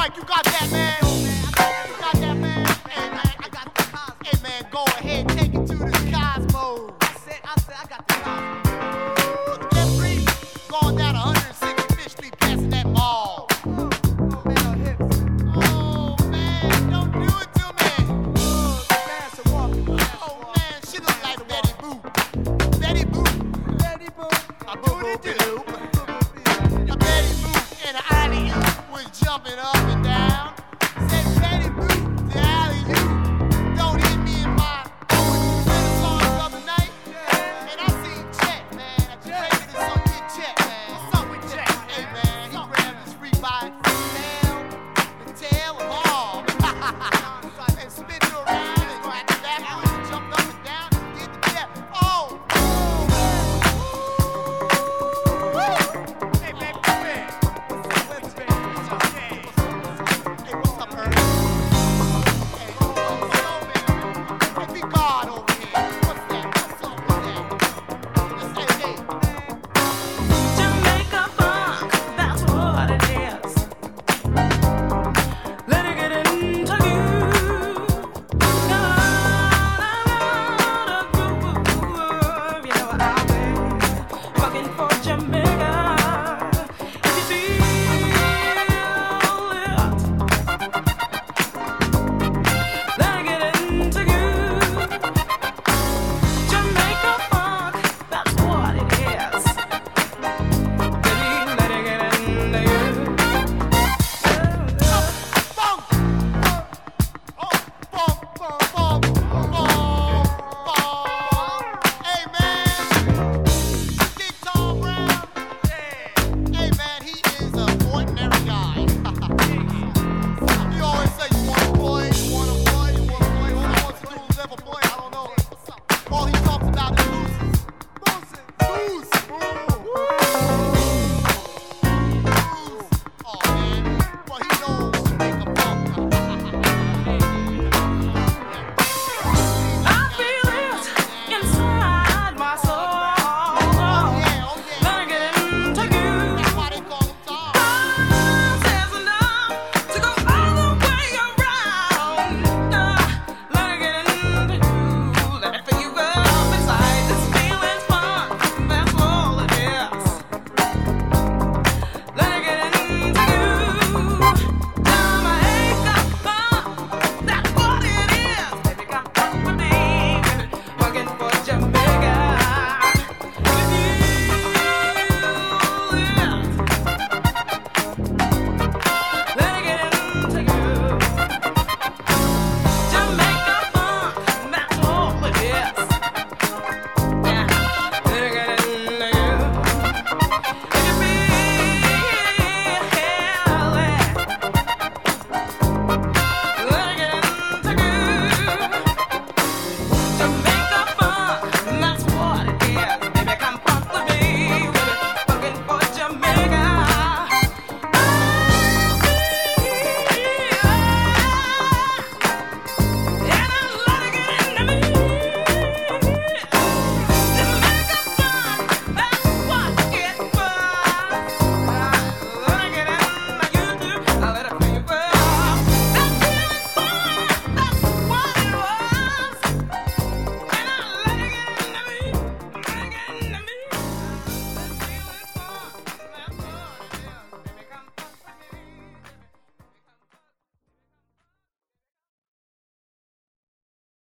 like you got up and down.